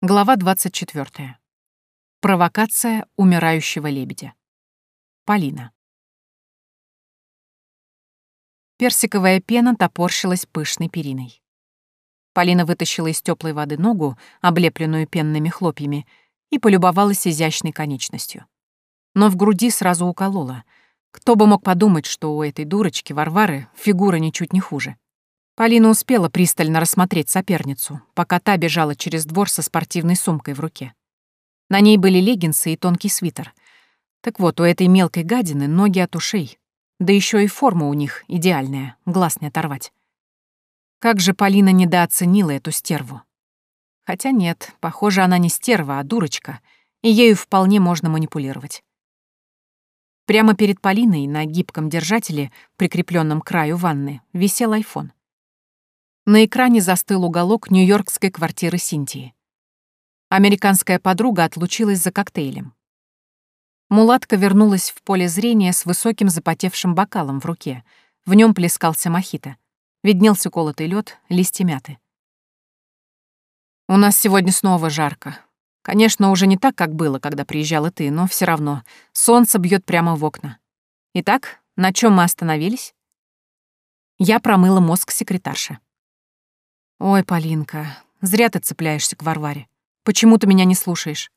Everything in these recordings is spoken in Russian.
Глава 24. Провокация умирающего лебедя. Полина. Персиковая пена топорщилась пышной периной. Полина вытащила из теплой воды ногу, облепленную пенными хлопьями, и полюбовалась изящной конечностью. Но в груди сразу уколола. Кто бы мог подумать, что у этой дурочки Варвары фигура ничуть не хуже. Полина успела пристально рассмотреть соперницу, пока та бежала через двор со спортивной сумкой в руке. На ней были леггинсы и тонкий свитер. Так вот, у этой мелкой гадины ноги от ушей. Да еще и форма у них идеальная, глаз не оторвать. Как же Полина недооценила эту стерву. Хотя нет, похоже, она не стерва, а дурочка, и ею вполне можно манипулировать. Прямо перед Полиной на гибком держателе, прикрепленном к краю ванны, висел айфон. На экране застыл уголок нью-йоркской квартиры Синтии. Американская подруга отлучилась за коктейлем. Мулатка вернулась в поле зрения с высоким запотевшим бокалом в руке. В нем плескался мохито. Виднелся колотый лед, листья мяты. «У нас сегодня снова жарко. Конечно, уже не так, как было, когда приезжала ты, но все равно. Солнце бьет прямо в окна. Итак, на чем мы остановились?» Я промыла мозг секретарши. «Ой, Полинка, зря ты цепляешься к Варваре. Почему ты меня не слушаешь?»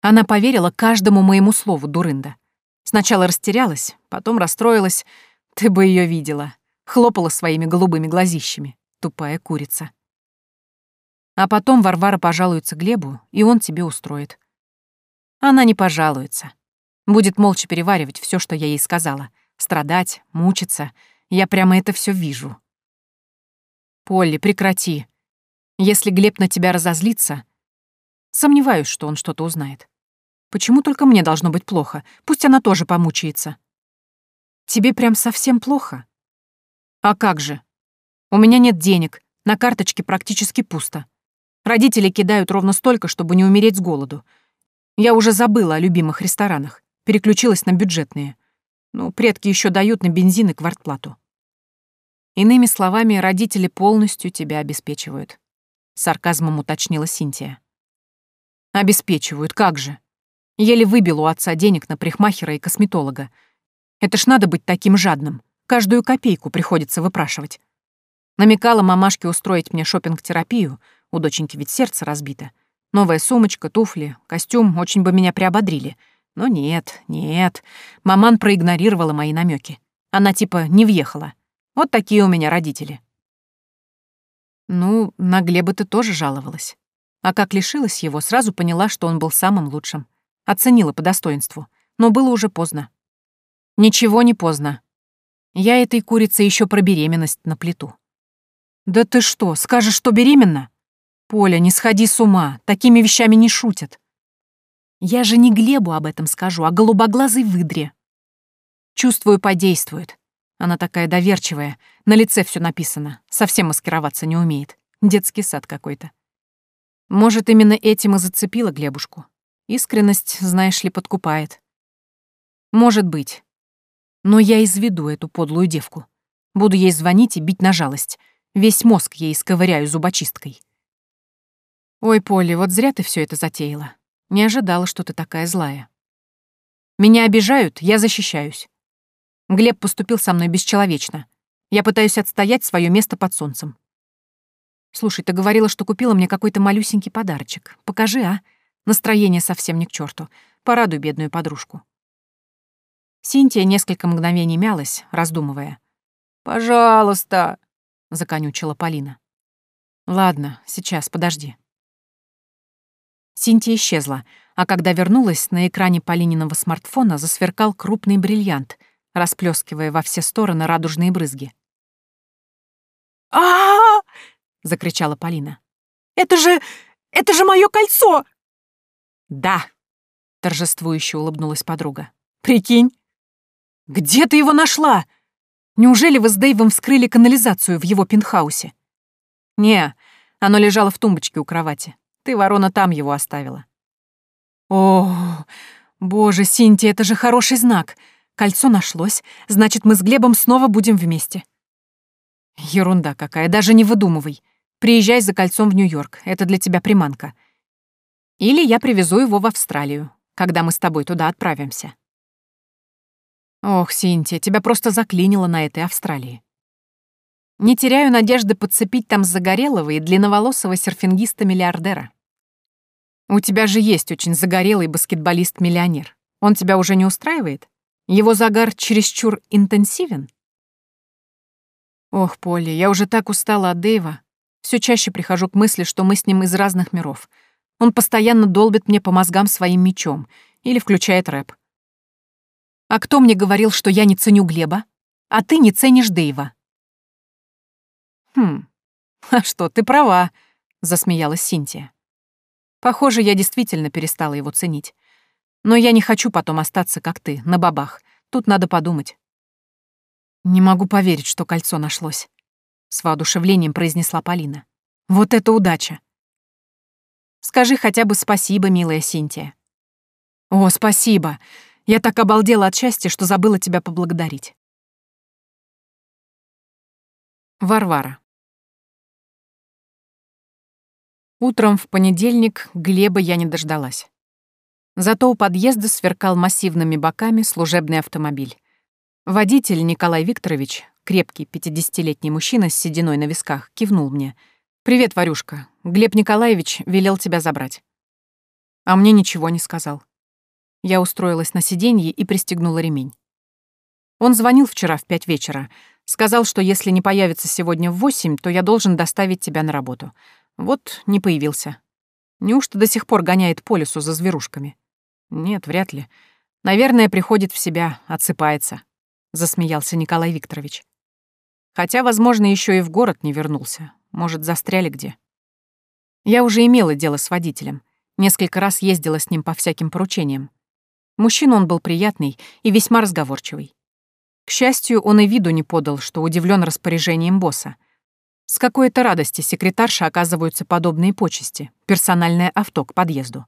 Она поверила каждому моему слову, дурында. Сначала растерялась, потом расстроилась. Ты бы ее видела. Хлопала своими голубыми глазищами. Тупая курица. А потом Варвара пожалуется Глебу, и он тебе устроит. Она не пожалуется. Будет молча переваривать все, что я ей сказала. Страдать, мучиться. Я прямо это все вижу. «Полли, прекрати. Если Глеб на тебя разозлится...» Сомневаюсь, что он что-то узнает. Почему только мне должно быть плохо? Пусть она тоже помучается. Тебе прям совсем плохо? А как же? У меня нет денег, на карточке практически пусто. Родители кидают ровно столько, чтобы не умереть с голоду. Я уже забыла о любимых ресторанах, переключилась на бюджетные. Ну, предки еще дают на бензин и квартплату. Иными словами, родители полностью тебя обеспечивают. Сарказмом уточнила Синтия. Обеспечивают, как же. Еле выбил у отца денег на прихмахера и косметолога. Это ж надо быть таким жадным. Каждую копейку приходится выпрашивать. Намекала мамашке устроить мне шопинг терапию у доченьки ведь сердце разбито. Новая сумочка, туфли, костюм очень бы меня приободрили. Но нет, нет. Маман проигнорировала мои намеки. Она типа не въехала. Вот такие у меня родители. Ну, на Глеба ты тоже жаловалась. А как лишилась его, сразу поняла, что он был самым лучшим. Оценила по достоинству. Но было уже поздно. Ничего не поздно. Я этой курице еще про беременность на плиту. Да ты что, скажешь, что беременна? Поля, не сходи с ума, такими вещами не шутят. Я же не Глебу об этом скажу, а голубоглазой выдре. Чувствую, подействует. Она такая доверчивая, на лице все написано, совсем маскироваться не умеет. Детский сад какой-то. Может, именно этим и зацепила Глебушку. Искренность, знаешь ли, подкупает. Может быть. Но я изведу эту подлую девку. Буду ей звонить и бить на жалость. Весь мозг ей сковыряю зубочисткой. Ой, Полли, вот зря ты все это затеяла. Не ожидала, что ты такая злая. Меня обижают, я защищаюсь. Глеб поступил со мной бесчеловечно. Я пытаюсь отстоять свое место под солнцем. Слушай, ты говорила, что купила мне какой-то малюсенький подарочек. Покажи, а? Настроение совсем не к черту. Порадуй бедную подружку. Синтия несколько мгновений мялась, раздумывая. «Пожалуйста!» — законючила Полина. «Ладно, сейчас, подожди». Синтия исчезла, а когда вернулась, на экране Полининого смартфона засверкал крупный бриллиант, расплескивая во все стороны радужные брызги. а закричала Полина. «Это же... это же мое кольцо!» «Да!» — торжествующе улыбнулась подруга. «Прикинь! Где ты его нашла? Неужели вы с Дэйвом вскрыли канализацию в его пентхаусе?» «Не, оно лежало в тумбочке у кровати. Ты, ворона, там его оставила». «О, боже, Синтия, это же хороший знак. Кольцо нашлось, значит, мы с Глебом снова будем вместе. Ерунда какая, даже не выдумывай. Приезжай за кольцом в Нью-Йорк, это для тебя приманка. Или я привезу его в Австралию, когда мы с тобой туда отправимся. Ох, Синтия, тебя просто заклинило на этой Австралии. Не теряю надежды подцепить там загорелого и длинноволосого серфингиста-миллиардера. У тебя же есть очень загорелый баскетболист-миллионер. Он тебя уже не устраивает? Его загар чересчур интенсивен? Ох, Полли, я уже так устала от Дэйва. Все чаще прихожу к мысли, что мы с ним из разных миров. Он постоянно долбит мне по мозгам своим мечом или включает рэп. А кто мне говорил, что я не ценю Глеба? А ты не ценишь Дэйва. «Хм, а что, ты права», — засмеялась Синтия. «Похоже, я действительно перестала его ценить. Но я не хочу потом остаться, как ты, на бабах. Тут надо подумать». «Не могу поверить, что кольцо нашлось», — с воодушевлением произнесла Полина. «Вот это удача!» «Скажи хотя бы спасибо, милая Синтия». «О, спасибо! Я так обалдела от счастья, что забыла тебя поблагодарить». Варвара. Утром в понедельник Глеба я не дождалась. Зато у подъезда сверкал массивными боками служебный автомобиль. Водитель Николай Викторович, крепкий пятидесятилетний мужчина с сединой на висках, кивнул мне. «Привет, Варюшка. Глеб Николаевич велел тебя забрать». А мне ничего не сказал. Я устроилась на сиденье и пристегнула ремень. Он звонил вчера в пять вечера. Сказал, что если не появится сегодня в восемь, то я должен доставить тебя на работу. Вот не появился. Неужто до сих пор гоняет по лесу за зверушками? Нет, вряд ли. Наверное, приходит в себя, отсыпается, засмеялся Николай Викторович. Хотя, возможно, еще и в город не вернулся. Может, застряли где. Я уже имела дело с водителем. Несколько раз ездила с ним по всяким поручениям. Мужчина он был приятный и весьма разговорчивый. К счастью, он и виду не подал, что удивлен распоряжением босса — с какой-то радости секретарша оказываются подобные почести, персональное авто к подъезду.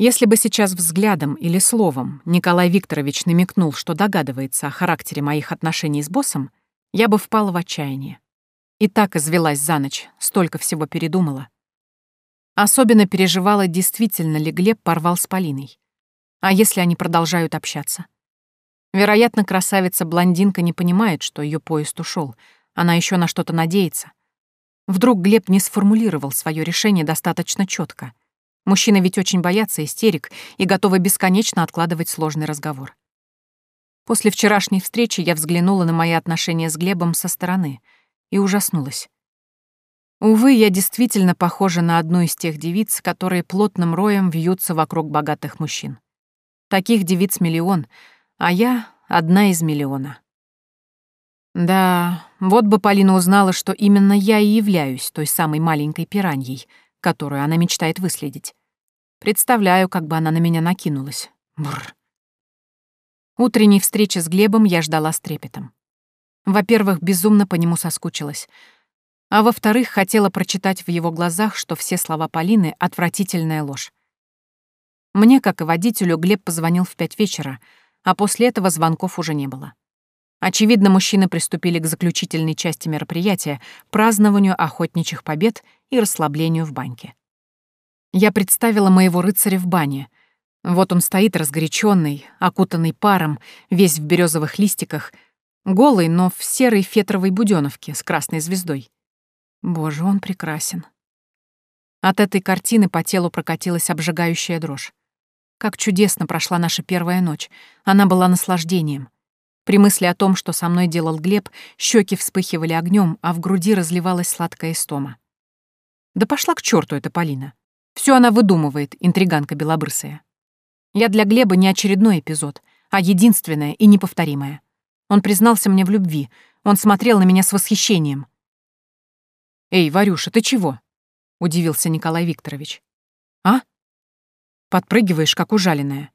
Если бы сейчас взглядом или словом Николай Викторович намекнул, что догадывается о характере моих отношений с боссом, я бы впала в отчаяние. И так извелась за ночь, столько всего передумала. Особенно переживала, действительно ли Глеб порвал с Полиной. А если они продолжают общаться? Вероятно, красавица-блондинка не понимает, что ее поезд ушел, она еще на что-то надеется. Вдруг Глеб не сформулировал свое решение достаточно четко. Мужчины ведь очень боятся истерик и готовы бесконечно откладывать сложный разговор. После вчерашней встречи я взглянула на мои отношения с Глебом со стороны и ужаснулась. Увы, я действительно похожа на одну из тех девиц, которые плотным роем вьются вокруг богатых мужчин. Таких девиц миллион, а я — одна из миллиона. Да, вот бы Полина узнала, что именно я и являюсь той самой маленькой пираньей, которую она мечтает выследить. Представляю, как бы она на меня накинулась. Бррр. Утренней встречи с Глебом я ждала с трепетом. Во-первых, безумно по нему соскучилась. А во-вторых, хотела прочитать в его глазах, что все слова Полины — отвратительная ложь. Мне, как и водителю, Глеб позвонил в пять вечера, а после этого звонков уже не было. Очевидно, мужчины приступили к заключительной части мероприятия, празднованию охотничьих побед и расслаблению в баньке. Я представила моего рыцаря в бане. Вот он стоит разгоряченный, окутанный паром, весь в березовых листиках, голый, но в серой фетровой буденовке с красной звездой. Боже, он прекрасен. От этой картины по телу прокатилась обжигающая дрожь. Как чудесно прошла наша первая ночь. Она была наслаждением. При мысли о том, что со мной делал Глеб, щеки вспыхивали огнем, а в груди разливалась сладкая истома. Да пошла к черту эта Полина. Все она выдумывает, интриганка белобрысая. Я для Глеба не очередной эпизод, а единственное и неповторимое. Он признался мне в любви, он смотрел на меня с восхищением. «Эй, Варюша, ты чего?» — удивился Николай Викторович. «А?» Подпрыгиваешь, как ужаленная.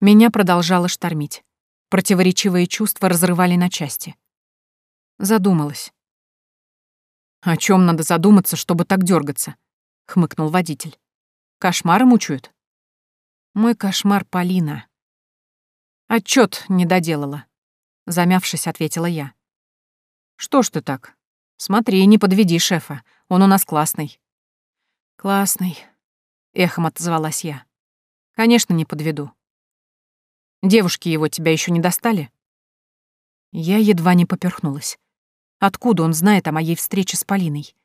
Меня продолжало штормить. Противоречивые чувства разрывали на части. Задумалась. «О чем надо задуматься, чтобы так дергаться? Хмыкнул водитель. «Кошмары мучают?» «Мой кошмар Полина». «Отчет не доделала», — замявшись, ответила я. «Что ж ты так? Смотри, не подведи шефа, он у нас классный. Классный, эхом отозвалась я. Конечно, не подведу. Девушки его тебя еще не достали? Я едва не поперхнулась. Откуда он знает о моей встрече с Полиной?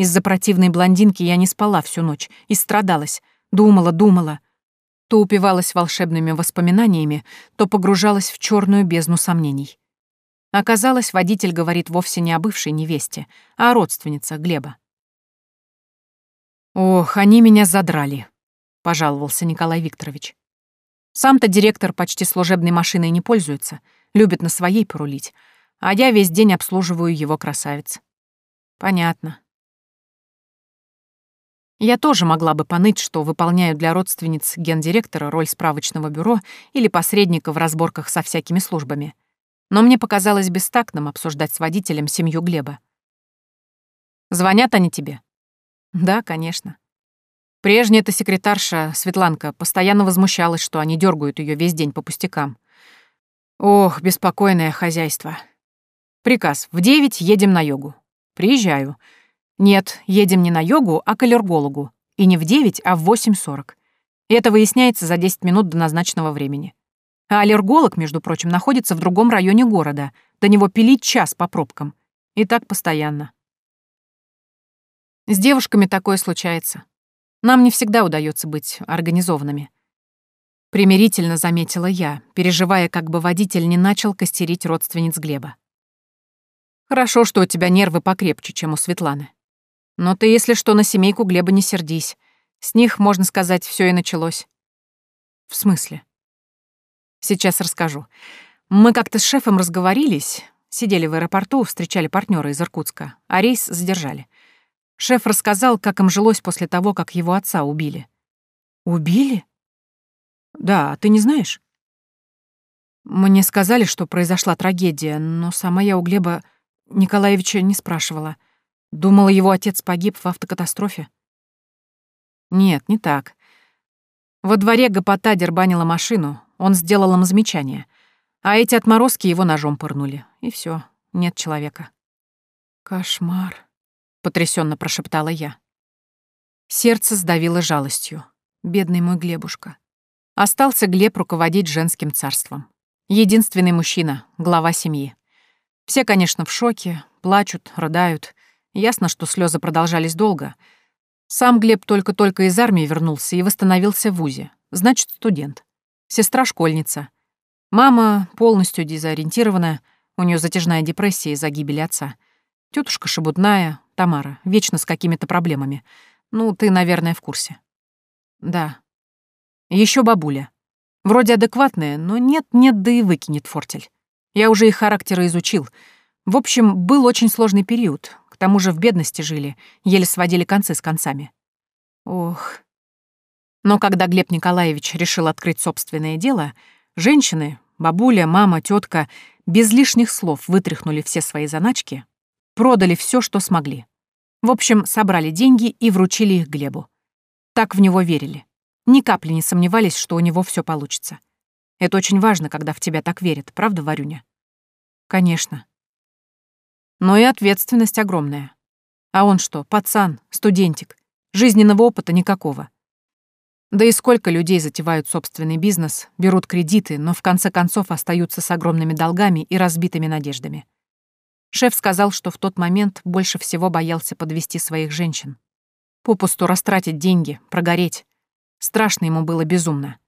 Из-за противной блондинки я не спала всю ночь и страдалась, думала, думала. То упивалась волшебными воспоминаниями, то погружалась в черную бездну сомнений. Оказалось, водитель говорит вовсе не о бывшей невесте, а о родственнице Глеба. «Ох, они меня задрали», — пожаловался Николай Викторович. Сам-то директор почти служебной машиной не пользуется, любит на своей порулить, а я весь день обслуживаю его красавиц. Понятно. Я тоже могла бы поныть, что выполняю для родственниц гендиректора роль справочного бюро или посредника в разборках со всякими службами. Но мне показалось бестактным обсуждать с водителем семью Глеба. «Звонят они тебе?» «Да, конечно. Прежняя эта секретарша, Светланка, постоянно возмущалась, что они дергают ее весь день по пустякам. Ох, беспокойное хозяйство. Приказ. В девять едем на йогу. Приезжаю. Нет, едем не на йогу, а к аллергологу. И не в девять, а в восемь сорок. Это выясняется за десять минут до назначенного времени. А аллерголог, между прочим, находится в другом районе города. До него пилить час по пробкам. И так постоянно. С девушками такое случается. Нам не всегда удается быть организованными. Примирительно заметила я, переживая, как бы водитель не начал костерить родственниц Глеба. Хорошо, что у тебя нервы покрепче, чем у Светланы. Но ты, если что, на семейку Глеба не сердись. С них, можно сказать, все и началось. В смысле? Сейчас расскажу. Мы как-то с шефом разговорились, сидели в аэропорту, встречали партнера из Иркутска, а рейс задержали. Шеф рассказал, как им жилось после того, как его отца убили. Убили? Да, ты не знаешь? Мне сказали, что произошла трагедия, но сама я у Глеба Николаевича не спрашивала. Думала, его отец погиб в автокатастрофе. Нет, не так. Во дворе гопота дербанила машину, он сделал им замечание. А эти отморозки его ножом пырнули. И все, нет человека. Кошмар потрясенно прошептала я. Сердце сдавило жалостью. Бедный мой Глебушка. Остался Глеб руководить женским царством. Единственный мужчина, глава семьи. Все, конечно, в шоке, плачут, рыдают. Ясно, что слезы продолжались долго. Сам Глеб только-только из армии вернулся и восстановился в ВУЗе. Значит, студент. Сестра школьница. Мама полностью дезориентирована, у нее затяжная депрессия из-за гибели отца. Тетушка шебутная, Тамара, вечно с какими-то проблемами. Ну, ты, наверное, в курсе. Да. Еще бабуля. Вроде адекватная, но нет-нет, да и выкинет фортель. Я уже их характеры изучил. В общем, был очень сложный период. Тому же в бедности жили, еле сводили концы с концами. Ох. Но когда Глеб Николаевич решил открыть собственное дело, женщины, бабуля, мама, тетка, без лишних слов вытряхнули все свои заначки, продали все, что смогли. В общем, собрали деньги и вручили их Глебу. Так в него верили. Ни капли не сомневались, что у него все получится. Это очень важно, когда в тебя так верят, правда, Варюня? Конечно. Но и ответственность огромная. А он что, пацан, студентик, жизненного опыта никакого. Да и сколько людей затевают собственный бизнес, берут кредиты, но в конце концов остаются с огромными долгами и разбитыми надеждами. Шеф сказал, что в тот момент больше всего боялся подвести своих женщин. Попусту растратить деньги, прогореть. Страшно ему было безумно.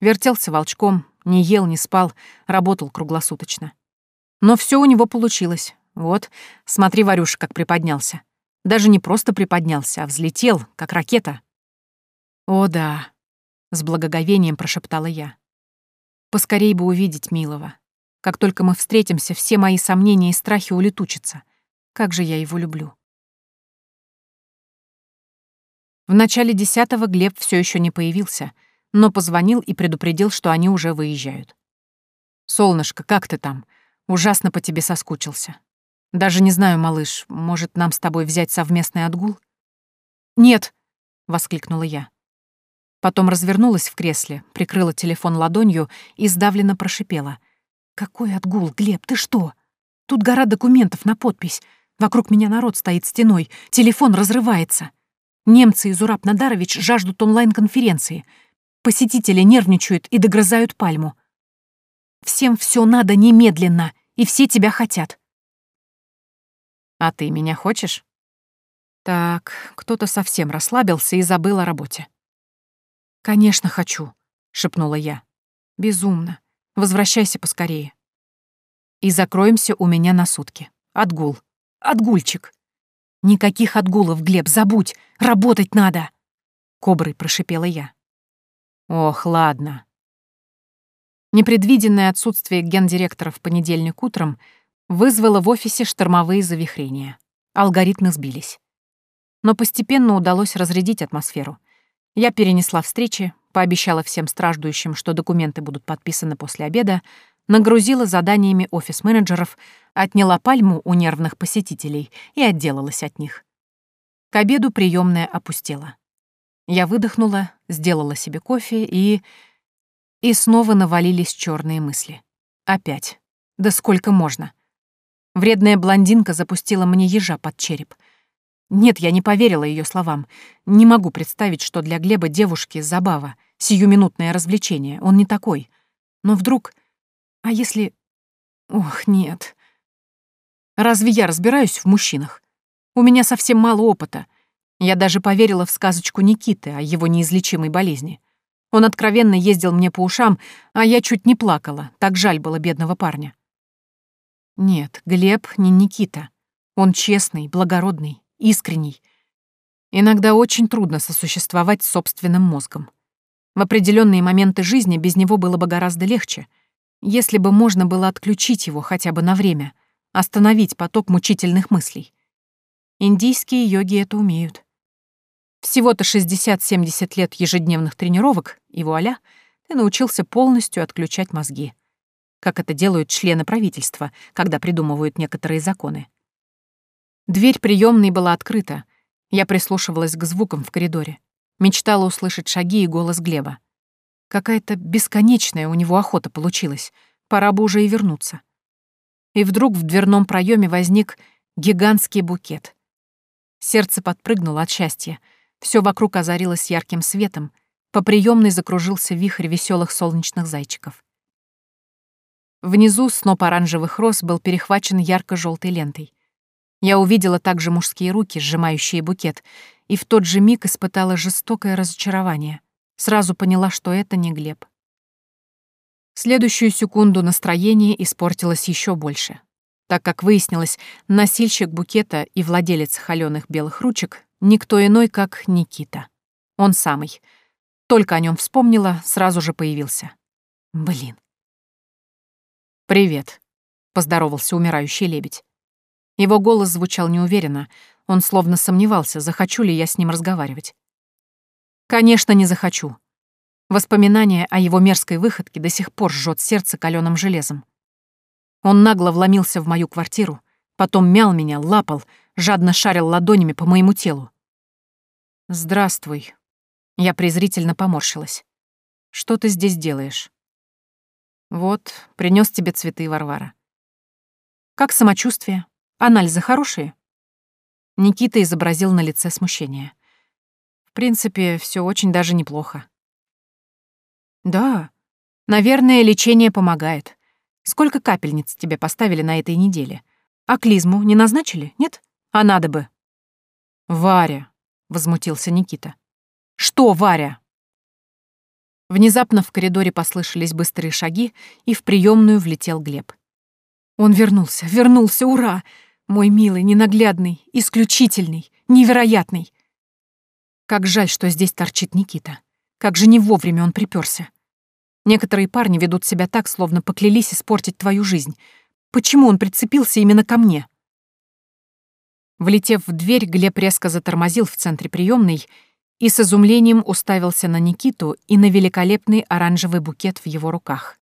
Вертелся волчком, не ел, не спал, работал круглосуточно. Но все у него получилось. Вот, смотри, Варюша, как приподнялся. Даже не просто приподнялся, а взлетел, как ракета. «О, да», — с благоговением прошептала я. «Поскорей бы увидеть милого. Как только мы встретимся, все мои сомнения и страхи улетучатся. Как же я его люблю. В начале десятого Глеб все еще не появился, но позвонил и предупредил, что они уже выезжают. «Солнышко, как ты там? Ужасно по тебе соскучился. Даже не знаю, малыш, может, нам с тобой взять совместный отгул?» «Нет!» — воскликнула я. Потом развернулась в кресле, прикрыла телефон ладонью и сдавленно прошипела. «Какой отгул, Глеб, ты что? Тут гора документов на подпись. Вокруг меня народ стоит стеной, телефон разрывается. Немцы из Ураб Надарович жаждут онлайн-конференции. Посетители нервничают и догрызают пальму. Всем все надо немедленно, и все тебя хотят. А ты меня хочешь? Так, кто-то совсем расслабился и забыл о работе. «Конечно хочу», — шепнула я. «Безумно. Возвращайся поскорее». «И закроемся у меня на сутки. Отгул. Отгульчик». «Никаких отгулов, Глеб, забудь. Работать надо!» Коброй прошипела я. «Ох, ладно». Непредвиденное отсутствие гендиректора в понедельник утром вызвало в офисе штормовые завихрения. Алгоритмы сбились но постепенно удалось разрядить атмосферу. Я перенесла встречи, пообещала всем страждущим, что документы будут подписаны после обеда, нагрузила заданиями офис-менеджеров, отняла пальму у нервных посетителей и отделалась от них. К обеду приемная опустела. Я выдохнула, сделала себе кофе и... И снова навалились черные мысли. Опять. Да сколько можно? Вредная блондинка запустила мне ежа под череп — нет, я не поверила ее словам. Не могу представить, что для Глеба девушки — забава, сиюминутное развлечение. Он не такой. Но вдруг... А если... Ох, нет. Разве я разбираюсь в мужчинах? У меня совсем мало опыта. Я даже поверила в сказочку Никиты о его неизлечимой болезни. Он откровенно ездил мне по ушам, а я чуть не плакала, так жаль было бедного парня. Нет, Глеб не Никита. Он честный, благородный, искренний. Иногда очень трудно сосуществовать с собственным мозгом. В определенные моменты жизни без него было бы гораздо легче, если бы можно было отключить его хотя бы на время, остановить поток мучительных мыслей. Индийские йоги это умеют. Всего-то 60-70 лет ежедневных тренировок, и вуаля, ты научился полностью отключать мозги. Как это делают члены правительства, когда придумывают некоторые законы. Дверь приемной была открыта. Я прислушивалась к звукам в коридоре. Мечтала услышать шаги и голос Глеба. Какая-то бесконечная у него охота получилась. Пора бы уже и вернуться. И вдруг в дверном проеме возник гигантский букет. Сердце подпрыгнуло от счастья. Все вокруг озарилось ярким светом. По приемной закружился вихрь веселых солнечных зайчиков. Внизу сноп оранжевых роз был перехвачен ярко-желтой лентой. Я увидела также мужские руки, сжимающие букет, и в тот же миг испытала жестокое разочарование. Сразу поняла, что это не Глеб. Следующую секунду настроение испортилось еще больше, так как выяснилось, носильщик букета и владелец холёных белых ручек никто иной, как Никита. Он самый. Только о нем вспомнила, сразу же появился. Блин. «Привет», — поздоровался умирающий лебедь. Его голос звучал неуверенно, он словно сомневался, захочу ли я с ним разговаривать. Конечно, не захочу. Воспоминание о его мерзкой выходке до сих пор жжет сердце каленым железом. Он нагло вломился в мою квартиру, потом мял меня, лапал, жадно шарил ладонями по моему телу. «Здравствуй». Я презрительно поморщилась. «Что ты здесь делаешь?» «Вот, принес тебе цветы, Варвара». «Как самочувствие?» Анализы хорошие?» Никита изобразил на лице смущение. «В принципе, все очень даже неплохо». «Да, наверное, лечение помогает. Сколько капельниц тебе поставили на этой неделе? А клизму не назначили, нет? А надо бы». «Варя», — возмутился Никита. «Что, Варя?» Внезапно в коридоре послышались быстрые шаги, и в приемную влетел Глеб. «Он вернулся, вернулся, ура! Мой милый, ненаглядный, исключительный, невероятный. Как жаль, что здесь торчит Никита. Как же не вовремя он приперся. Некоторые парни ведут себя так, словно поклялись испортить твою жизнь. Почему он прицепился именно ко мне? Влетев в дверь, Глеб резко затормозил в центре приемной и с изумлением уставился на Никиту и на великолепный оранжевый букет в его руках.